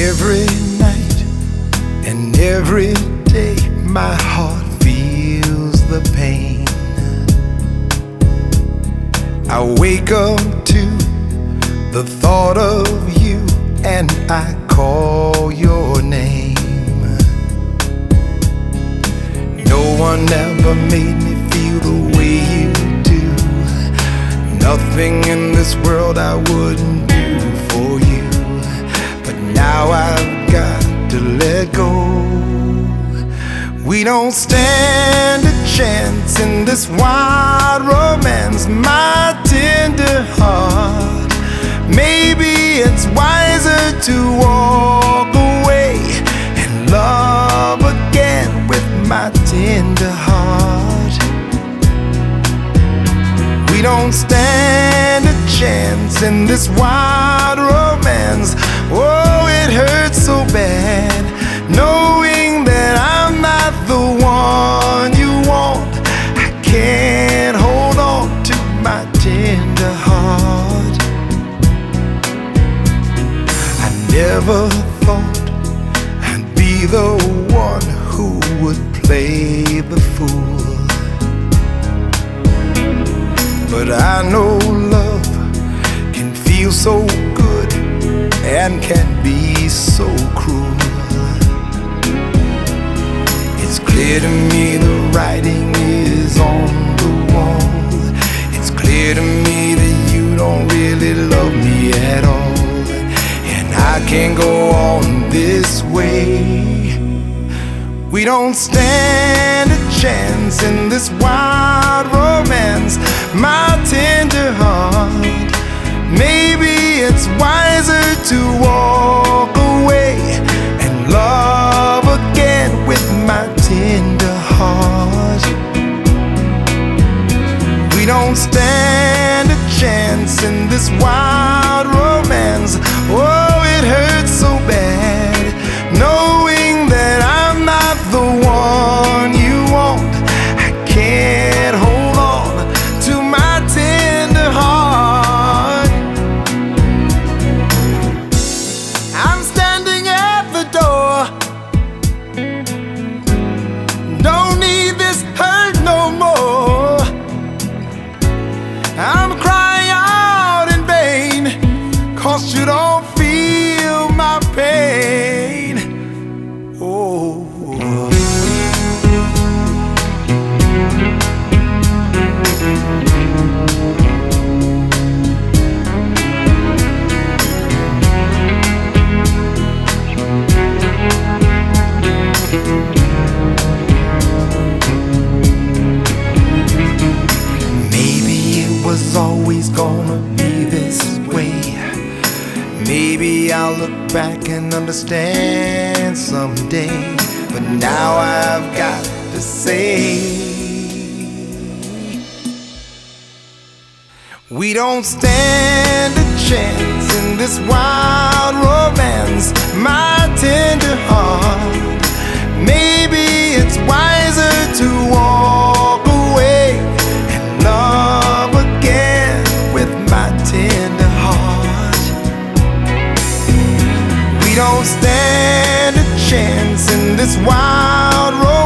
Every night and every day, my heart feels the pain. I wake up to the thought of you and I call your name. No one ever made me feel the way you do. Nothing in this world I wouldn't now I've got to let go. We don't stand a chance in this wild romance, my tender heart. Maybe it's wiser to walk away and love again with my tender heart. We don't stand a chance in this wild romance. Oh, it hurts so bad knowing that I'm not the one you want. I can't hold on to my tender heart. I never thought I'd be the one who would play the fool. But I know love can feel so good and can be so cruel. It's clear to me the writing is on the wall. It's clear to me that you don't really love me at all. And I can't go on this way. We don't stand a chance in this wild romance, my tender heart. Maybe it's wiser to walk away and love again with my tender heart. We don't stand a chance in this wild Maybe I'll look back and understand someday. But now I've got to say. We don't stand a chance in this wild stand a chance in this wild romance.